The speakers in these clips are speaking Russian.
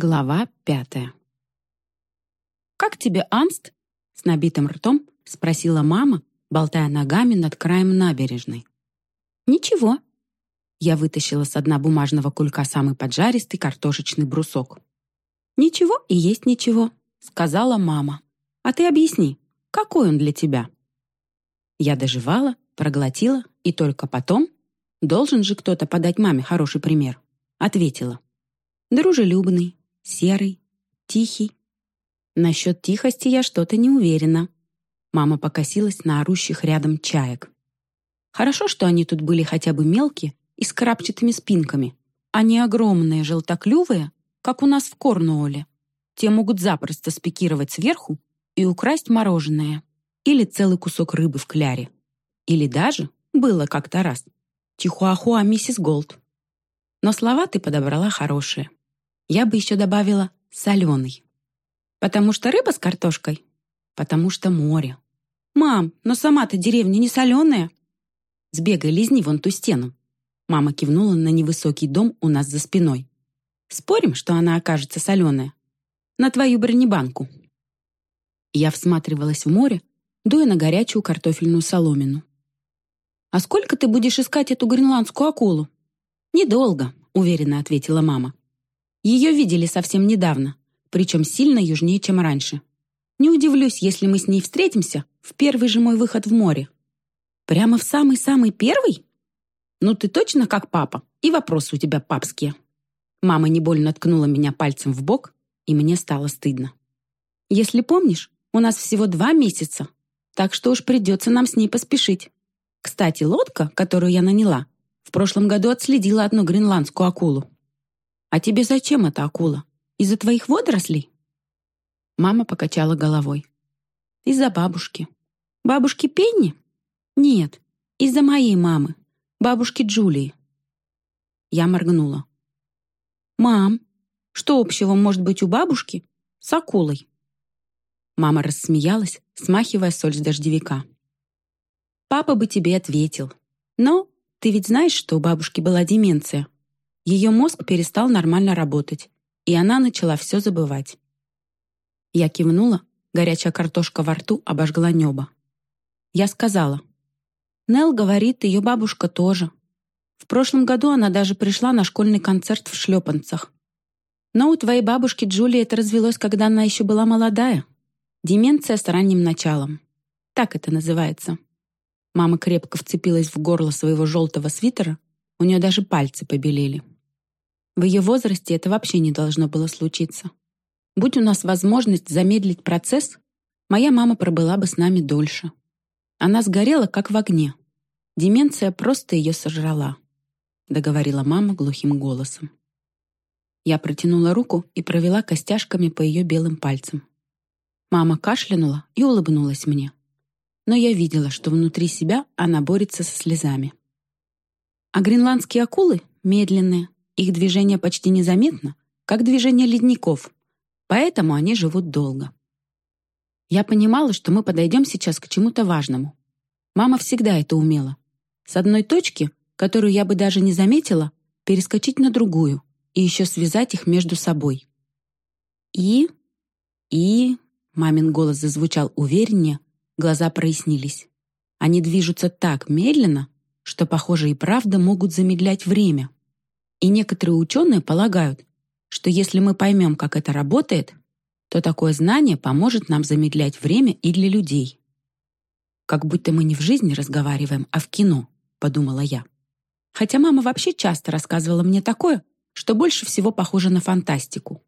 Глава пятая. «Как тебе, Анст?» — с набитым ртом спросила мама, болтая ногами над краем набережной. «Ничего». Я вытащила с дна бумажного кулька самый поджаристый картошечный брусок. «Ничего и есть ничего», — сказала мама. «А ты объясни, какой он для тебя?» Я доживала, проглотила и только потом, должен же кто-то подать маме хороший пример, ответила. «Дружелюбный, серый, тихий. Насчет тихости я что-то не уверена. Мама покосилась на орущих рядом чаек. Хорошо, что они тут были хотя бы мелкие и с крапчатыми спинками, а не огромные желтоклювые, как у нас в Корнуолле. Те могут запросто спикировать сверху и украсть мороженое или целый кусок рыбы в кляре. Или даже, было как-то раз, чихуахуа миссис Голд. Но слова ты подобрала хорошие. Я бы еще добавила «соленый». Потому что рыба с картошкой? Потому что море. «Мам, но сама-то деревня не соленая?» «Сбегай, лизни вон ту стену». Мама кивнула на невысокий дом у нас за спиной. «Спорим, что она окажется соленая? На твою бронебанку». Я всматривалась в море, дуя на горячую картофельную соломину. «А сколько ты будешь искать эту гренландскую акулу?» «Недолго», — уверенно ответила мама. Ее видели совсем недавно, причем сильно южнее, чем раньше. Не удивлюсь, если мы с ней встретимся в первый же мой выход в море. Прямо в самый-самый первый? Ну ты точно как папа, и вопросы у тебя папские. Мама не больно ткнула меня пальцем в бок, и мне стало стыдно. Если помнишь, у нас всего два месяца, так что уж придется нам с ней поспешить. Кстати, лодка, которую я наняла, в прошлом году отследила одну гренландскую акулу. «А тебе зачем эта акула? Из-за твоих водорослей?» Мама покачала головой. «Из-за бабушки». «Бабушки Пенни?» «Нет, из-за моей мамы, бабушки Джулии». Я моргнула. «Мам, что общего может быть у бабушки с акулой?» Мама рассмеялась, смахивая соль с дождевика. «Папа бы тебе ответил. Но ты ведь знаешь, что у бабушки была деменция?» Ее мозг перестал нормально работать, и она начала все забывать. Я кивнула, горячая картошка во рту обожгла небо. Я сказала. Нел говорит, ее бабушка тоже. В прошлом году она даже пришла на школьный концерт в шлепанцах. Но у твоей бабушки Джулии это развелось, когда она еще была молодая. Деменция с ранним началом. Так это называется. Мама крепко вцепилась в горло своего желтого свитера, у нее даже пальцы побелели. В ее возрасте это вообще не должно было случиться. Будь у нас возможность замедлить процесс, моя мама пробыла бы с нами дольше. Она сгорела, как в огне. Деменция просто ее сожрала, договорила мама глухим голосом. Я протянула руку и провела костяшками по ее белым пальцам. Мама кашлянула и улыбнулась мне. Но я видела, что внутри себя она борется со слезами. А гренландские акулы медленные, их движение почти незаметно, как движение ледников, поэтому они живут долго. Я понимала, что мы подойдем сейчас к чему-то важному. Мама всегда это умела. С одной точки, которую я бы даже не заметила, перескочить на другую и еще связать их между собой. И... и... Мамин голос зазвучал увереннее, глаза прояснились. Они движутся так медленно, что, похоже, и правда могут замедлять время. И некоторые ученые полагают, что если мы поймем, как это работает, то такое знание поможет нам замедлять время и для людей. «Как будто мы не в жизни разговариваем, а в кино», — подумала я. Хотя мама вообще часто рассказывала мне такое, что больше всего похоже на фантастику.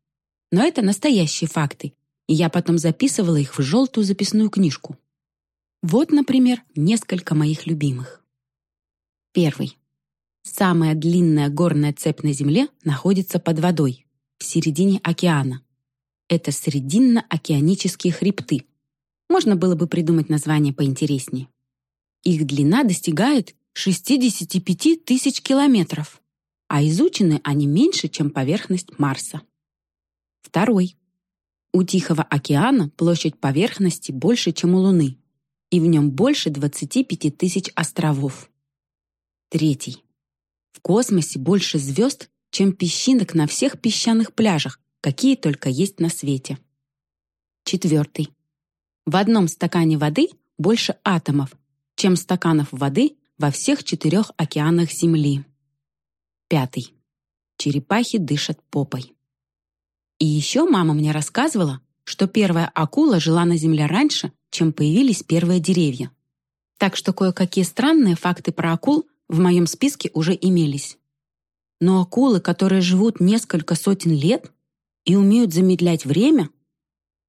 Но это настоящие факты, и я потом записывала их в желтую записную книжку. Вот, например, несколько моих любимых. Первый. Самая длинная горная цепь на Земле находится под водой, в середине океана. Это Срединно-океанические хребты. Можно было бы придумать название поинтереснее. Их длина достигает 65 тысяч километров, а изучены они меньше, чем поверхность Марса. Второй. У Тихого океана площадь поверхности больше, чем у Луны, и в нем больше 25 тысяч островов. Третий. В космосе больше звезд, чем песчинок на всех песчаных пляжах, какие только есть на свете. Четвертый. В одном стакане воды больше атомов, чем стаканов воды во всех четырех океанах Земли. Пятый. Черепахи дышат попой. И еще мама мне рассказывала, что первая акула жила на Земле раньше, чем появились первые деревья. Так что кое-какие странные факты про акул в моем списке уже имелись. Но акулы, которые живут несколько сотен лет и умеют замедлять время,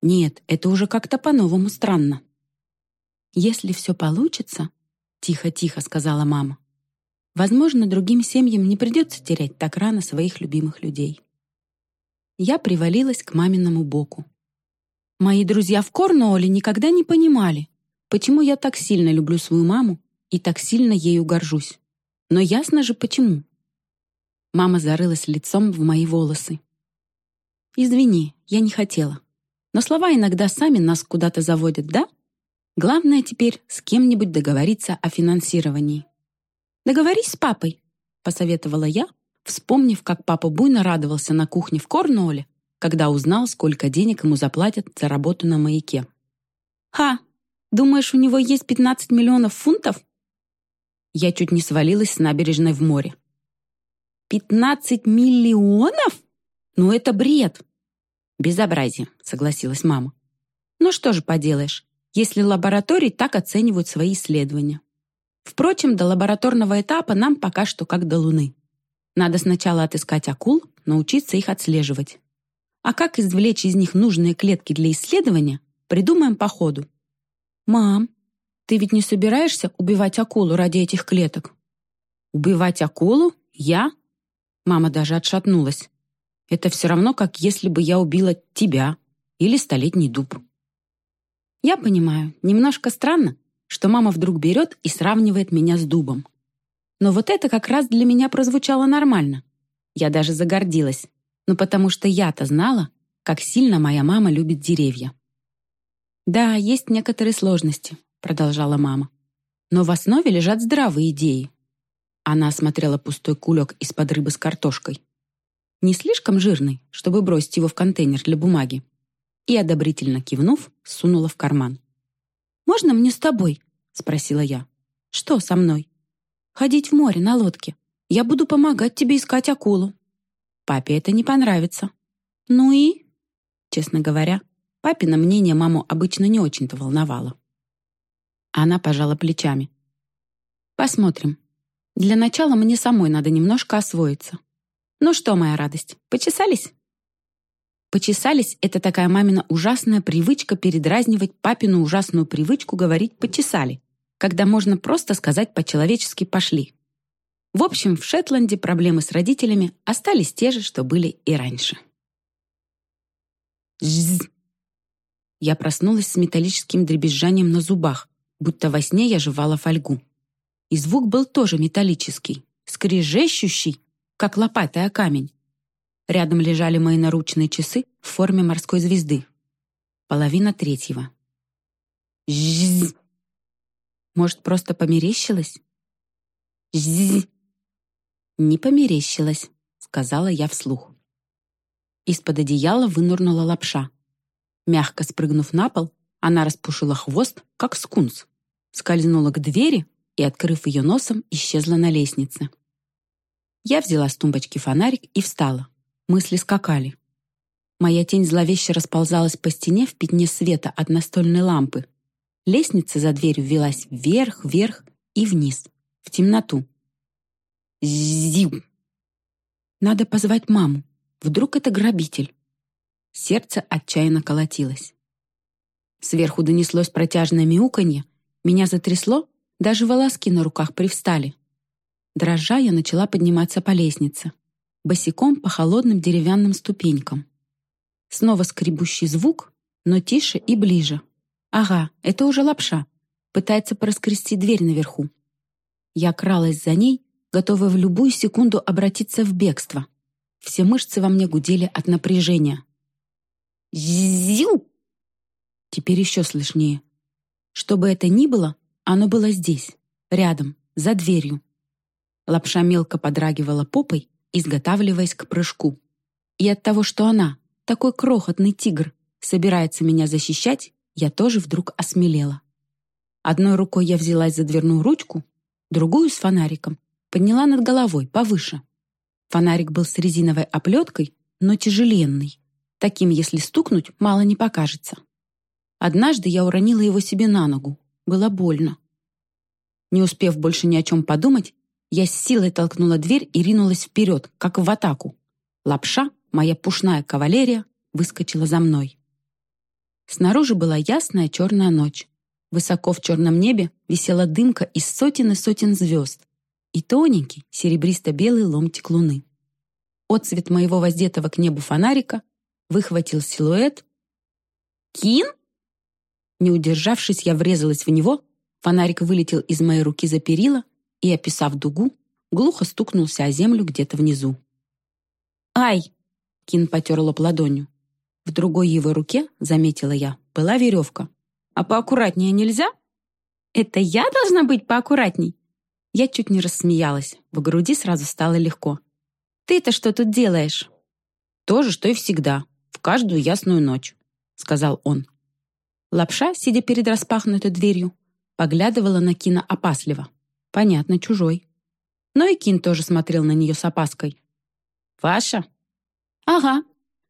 нет, это уже как-то по-новому странно. «Если все получится», — тихо-тихо сказала мама, «возможно, другим семьям не придется терять так рано своих любимых людей». Я привалилась к маминому боку. Мои друзья в Корнуолле никогда не понимали, почему я так сильно люблю свою маму и так сильно ею горжусь. Но ясно же почему. Мама зарылась лицом в мои волосы. «Извини, я не хотела. Но слова иногда сами нас куда-то заводят, да? Главное теперь с кем-нибудь договориться о финансировании». «Договорись с папой», — посоветовала я, вспомнив, как папа буйно радовался на кухне в Корнуолле, когда узнал, сколько денег ему заплатят за работу на маяке. «Ха! Думаешь, у него есть 15 миллионов фунтов?» Я чуть не свалилась с набережной в море. «Пятнадцать миллионов? Ну это бред!» «Безобразие», — согласилась мама. «Ну что же поделаешь, если лаборатории так оценивают свои исследования. Впрочем, до лабораторного этапа нам пока что как до Луны. Надо сначала отыскать акул, научиться их отслеживать. А как извлечь из них нужные клетки для исследования, придумаем по ходу. «Мам, ты ведь не собираешься убивать акулу ради этих клеток?» «Убивать акулу? Я? Мама даже отшатнулась. Это все равно, как если бы я убила тебя или столетний дуб. Я понимаю, немножко странно, что мама вдруг берет и сравнивает меня с дубом. Но вот это как раз для меня прозвучало нормально. Я даже загордилась. Ну, потому что я-то знала, как сильно моя мама любит деревья. «Да, есть некоторые сложности», — продолжала мама. «Но в основе лежат здравые идеи. Она осмотрела пустой кулек из-под рыбы с картошкой. Не слишком жирный, чтобы бросить его в контейнер для бумаги. И, одобрительно кивнув, сунула в карман. «Можно мне с тобой?» — спросила я. «Что со мной?» «Ходить в море на лодке. Я буду помогать тебе искать акулу». Папе это не понравится. Ну и? Честно говоря, папино мнение маму обычно не очень-то волновало. Она пожала плечами. Посмотрим. Для начала мне самой надо немножко освоиться. Ну что, моя радость, почесались? Почесались — это такая мамина ужасная привычка передразнивать папину ужасную привычку говорить «почесали», когда можно просто сказать по-человечески «пошли». В общем, в Шетланде проблемы с родителями остались те же, что были и раньше. Жзз. Я проснулась с металлическим дребезжанием на зубах, будто во сне я жевала фольгу. И звук был тоже металлический, скрежещущий, как лопатая камень. Рядом лежали мои наручные часы в форме морской звезды. Половина третьего. Жзз. Может, просто померещилось? Жзз. «Не померещилась», — сказала я вслух. Из-под одеяла вынурнула лапша. Мягко спрыгнув на пол, она распушила хвост, как скунс, скользнула к двери и, открыв ее носом, исчезла на лестнице. Я взяла с тумбочки фонарик и встала. Мысли скакали. Моя тень зловеще расползалась по стене в пятне света от настольной лампы. Лестница за дверью велась вверх, вверх и вниз, в темноту. Зиу! Надо позвать маму. Вдруг это грабитель. Сердце отчаянно колотилось. Сверху донеслось протяжное мяуканье. Меня затрясло, даже волоски на руках привстали. Дрожа, я начала подниматься по лестнице. Босиком по холодным деревянным ступенькам. Снова скребущий звук, но тише и ближе. Ага, это уже лапша. Пытается проскрести дверь наверху. Я кралась за ней, готовая в любую секунду обратиться в бегство. Все мышцы во мне гудели от напряжения. «Зю!» Теперь еще слышнее. Что бы это ни было, оно было здесь, рядом, за дверью. Лапша мелко подрагивала попой, изготавливаясь к прыжку. И от того, что она, такой крохотный тигр, собирается меня защищать, я тоже вдруг осмелела. Одной рукой я взялась за дверную ручку, другую с фонариком подняла над головой, повыше. Фонарик был с резиновой оплеткой, но тяжеленный. Таким, если стукнуть, мало не покажется. Однажды я уронила его себе на ногу. Было больно. Не успев больше ни о чем подумать, я с силой толкнула дверь и ринулась вперед, как в атаку. Лапша, моя пушная кавалерия, выскочила за мной. Снаружи была ясная черная ночь. Высоко в черном небе висела дымка из сотен и сотен звезд и тоненький серебристо-белый ломтик луны. Отцвет моего воздетого к небу фонарика выхватил силуэт. «Кин?» Не удержавшись, я врезалась в него, фонарик вылетел из моей руки за перила и, описав дугу, глухо стукнулся о землю где-то внизу. «Ай!» — Кин потер лоб ладонью. В другой его руке, заметила я, была веревка. «А поаккуратнее нельзя?» «Это я должна быть поаккуратней?» Я чуть не рассмеялась, в груди сразу стало легко. «Ты-то что тут делаешь?» «То же, что и всегда, в каждую ясную ночь», — сказал он. Лапша, сидя перед распахнутой дверью, поглядывала на Кина опасливо. Понятно, чужой. Но и Кин тоже смотрел на нее с опаской. «Ваша?» «Ага.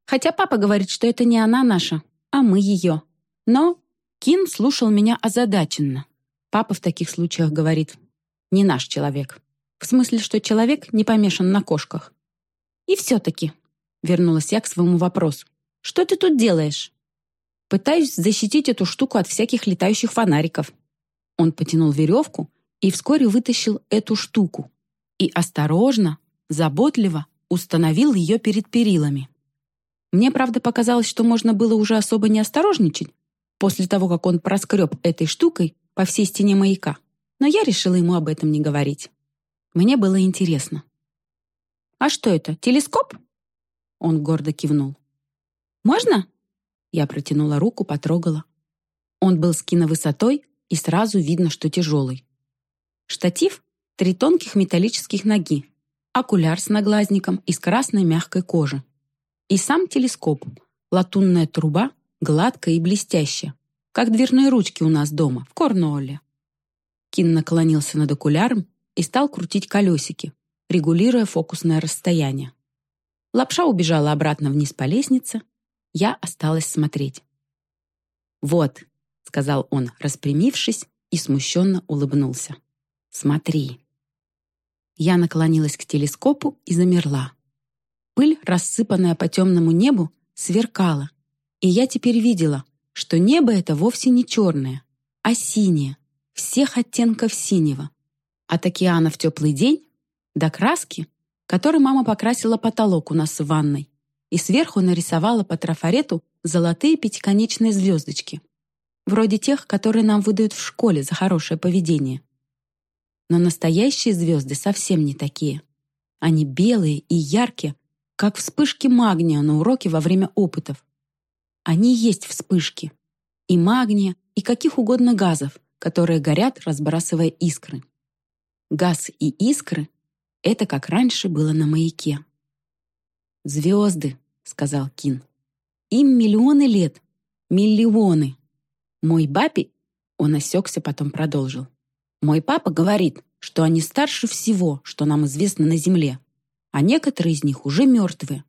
Хотя папа говорит, что это не она наша, а мы ее. Но Кин слушал меня озадаченно. Папа в таких случаях говорит, не наш человек. В смысле, что человек не помешан на кошках. И все-таки, вернулась я к своему вопросу, что ты тут делаешь? Пытаюсь защитить эту штуку от всяких летающих фонариков. Он потянул веревку и вскоре вытащил эту штуку и осторожно, заботливо установил ее перед перилами. Мне, правда, показалось, что можно было уже особо не осторожничать после того, как он проскреб этой штукой по всей стене маяка, но я решила ему об этом не говорить. Мне было интересно. «А что это, телескоп?» Он гордо кивнул. «Можно?» Я протянула руку, потрогала. Он был с киновысотой, и сразу видно, что тяжелый. Штатив — три тонких металлических ноги, окуляр с наглазником из красной мягкой кожи. И сам телескоп — латунная труба, гладкая и блестящая, как дверные ручки у нас дома, в Корнуолле. Кин наклонился над окуляром и стал крутить колесики, регулируя фокусное расстояние. Лапша убежала обратно вниз по лестнице, я осталась смотреть. «Вот», — сказал он, распрямившись, и смущенно улыбнулся. «Смотри». Я наклонилась к телескопу и замерла. Пыль, рассыпанная по темному небу, сверкала, и я теперь видела, что небо это вовсе не черное, а синее, всех оттенков синего. От океана в теплый день до краски, которой мама покрасила потолок у нас в ванной, и сверху нарисовала по трафарету золотые пятиконечные звездочки, вроде тех, которые нам выдают в школе за хорошее поведение. Но настоящие звезды совсем не такие. Они белые и яркие, как вспышки магния на уроке во время опытов. Они есть вспышки. И магния, и каких угодно газов, которые горят, разбрасывая искры. Газ и искры — это как раньше было на маяке. «Звезды», — сказал Кин. «Им миллионы лет. Миллионы. Мой папе...» Он осекся, потом продолжил. «Мой папа говорит, что они старше всего, что нам известно на Земле, а некоторые из них уже мертвые.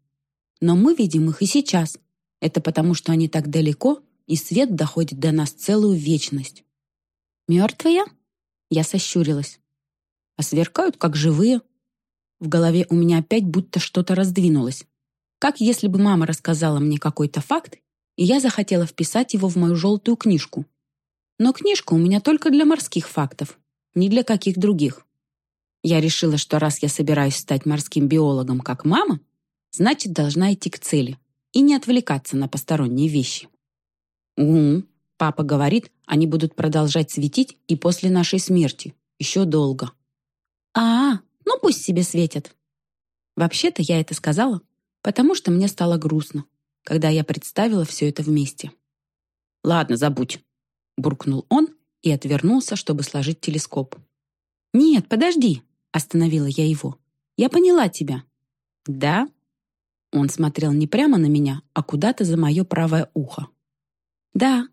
Но мы видим их и сейчас. Это потому, что они так далеко, и свет доходит до нас целую вечность». «Мертвые?» Я сощурилась. «А сверкают, как живые». В голове у меня опять будто что-то раздвинулось. Как если бы мама рассказала мне какой-то факт, и я захотела вписать его в мою желтую книжку. Но книжка у меня только для морских фактов, ни для каких других. Я решила, что раз я собираюсь стать морским биологом, как мама, значит, должна идти к цели и не отвлекаться на посторонние вещи. Угу, папа говорит, они будут продолжать светить и после нашей смерти, еще долго. А, ну пусть себе светят. Вообще-то я это сказала, потому что мне стало грустно, когда я представила все это вместе. «Ладно, забудь», — буркнул он и отвернулся, чтобы сложить телескоп. «Нет, подожди», — остановила я его. «Я поняла тебя». «Да?» Он смотрел не прямо на меня, а куда-то за мое правое ухо. «Да».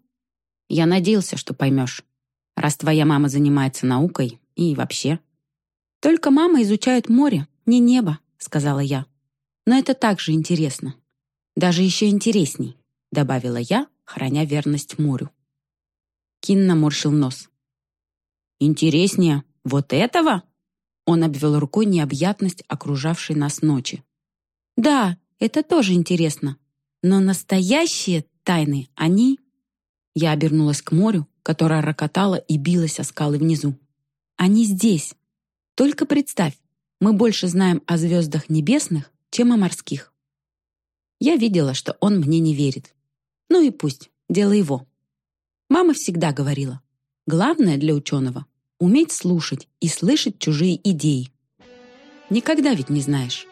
«Я надеялся, что поймешь. Раз твоя мама занимается наукой и вообще». «Только мама изучает море, не небо», — сказала я. «Но это также интересно. Даже еще интересней», — добавила я, храня верность морю. Кин наморщил нос. «Интереснее вот этого?» Он обвел рукой необъятность окружавшей нас ночи. «Да, это тоже интересно. Но настоящие тайны, они...» Я обернулась к морю, которое рокотало и билось о скалы внизу. «Они здесь. Только представь, мы больше знаем о звездах небесных, чем о морских». Я видела, что он мне не верит. Ну и пусть, дело его. Мама всегда говорила, главное для ученого — уметь слушать и слышать чужие идеи. Никогда ведь не знаешь,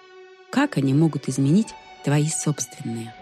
как они могут изменить твои собственные.